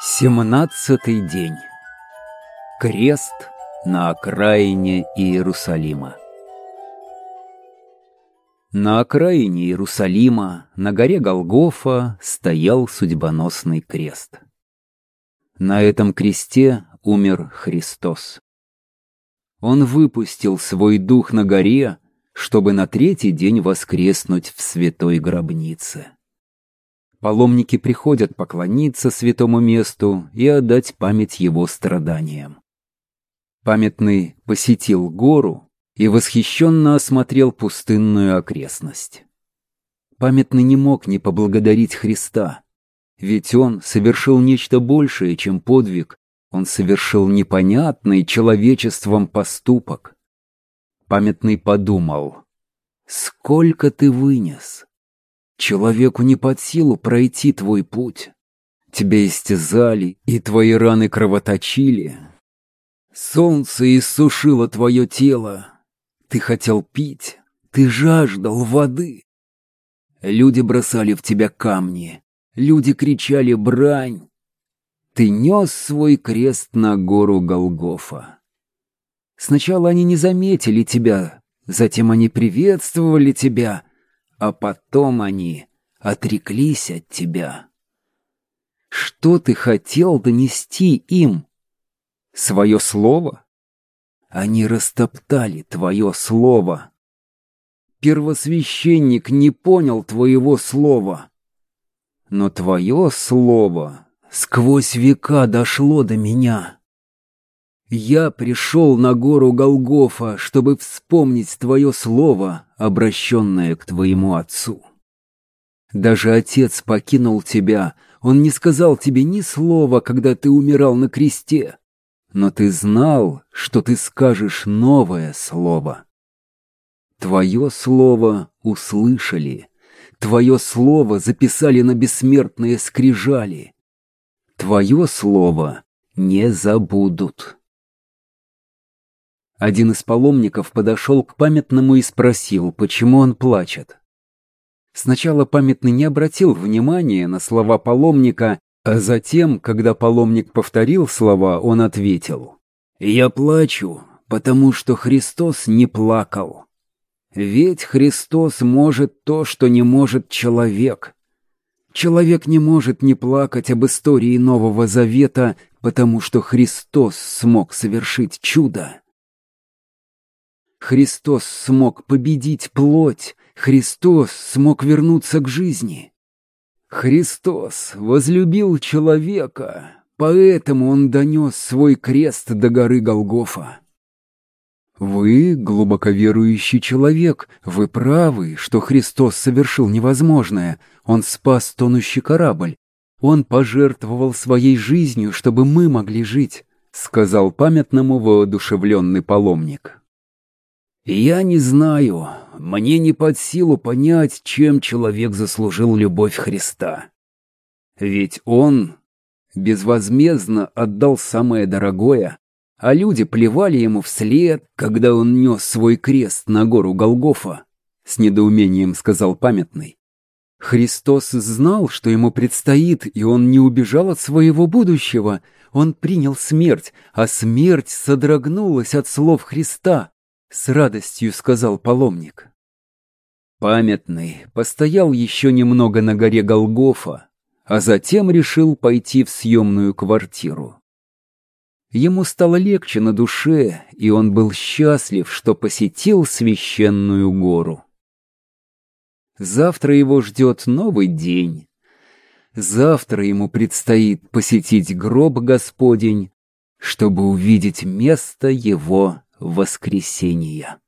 Семнадцатый день. Крест на окраине Иерусалима. На окраине Иерусалима, на горе Голгофа, стоял судьбоносный крест. На этом кресте умер Христос. Он выпустил свой дух на горе, чтобы на третий день воскреснуть в святой гробнице. Паломники приходят поклониться святому месту и отдать память его страданиям. Памятный посетил гору и восхищенно осмотрел пустынную окрестность. Памятный не мог не поблагодарить Христа, ведь он совершил нечто большее, чем подвиг, он совершил непонятный человечеством поступок. Памятный подумал, сколько ты вынес, Человеку не под силу пройти твой путь. Тебя истязали, и твои раны кровоточили. Солнце иссушило твое тело. Ты хотел пить, ты жаждал воды. Люди бросали в тебя камни, люди кричали брань. Ты нес свой крест на гору Голгофа. Сначала они не заметили тебя, затем они приветствовали тебя — а потом они отреклись от тебя. Что ты хотел донести им? Свое слово? Они растоптали твое слово. Первосвященник не понял твоего слова. Но твое слово сквозь века дошло до меня. Я пришел на гору Голгофа, чтобы вспомнить твое слово, обращенное к твоему отцу. Даже отец покинул тебя, он не сказал тебе ни слова, когда ты умирал на кресте, но ты знал, что ты скажешь новое слово. Твое слово услышали, твое слово записали на бессмертные скрижали, твое слово не забудут. Один из паломников подошел к памятному и спросил, почему он плачет. Сначала памятный не обратил внимания на слова паломника, а затем, когда паломник повторил слова, он ответил. «Я плачу, потому что Христос не плакал. Ведь Христос может то, что не может человек. Человек не может не плакать об истории Нового Завета, потому что Христос смог совершить чудо. Христос смог победить плоть, Христос смог вернуться к жизни. Христос возлюбил человека, поэтому он донес свой крест до горы Голгофа. Вы глубоко верующий человек, вы правы, что Христос совершил невозможное, Он спас тонущий корабль, Он пожертвовал своей жизнью, чтобы мы могли жить, сказал памятному воодушевленный паломник. Я не знаю, мне не под силу понять, чем человек заслужил любовь Христа. Ведь он безвозмездно отдал самое дорогое, а люди плевали ему вслед, когда он нес свой крест на гору Голгофа, с недоумением сказал памятный. Христос знал, что ему предстоит, и он не убежал от своего будущего. Он принял смерть, а смерть содрогнулась от слов Христа. С радостью сказал паломник. Памятный постоял еще немного на горе Голгофа, а затем решил пойти в съемную квартиру. Ему стало легче на душе, и он был счастлив, что посетил священную гору. Завтра его ждет новый день. Завтра ему предстоит посетить гроб Господень, чтобы увидеть место его воскресения.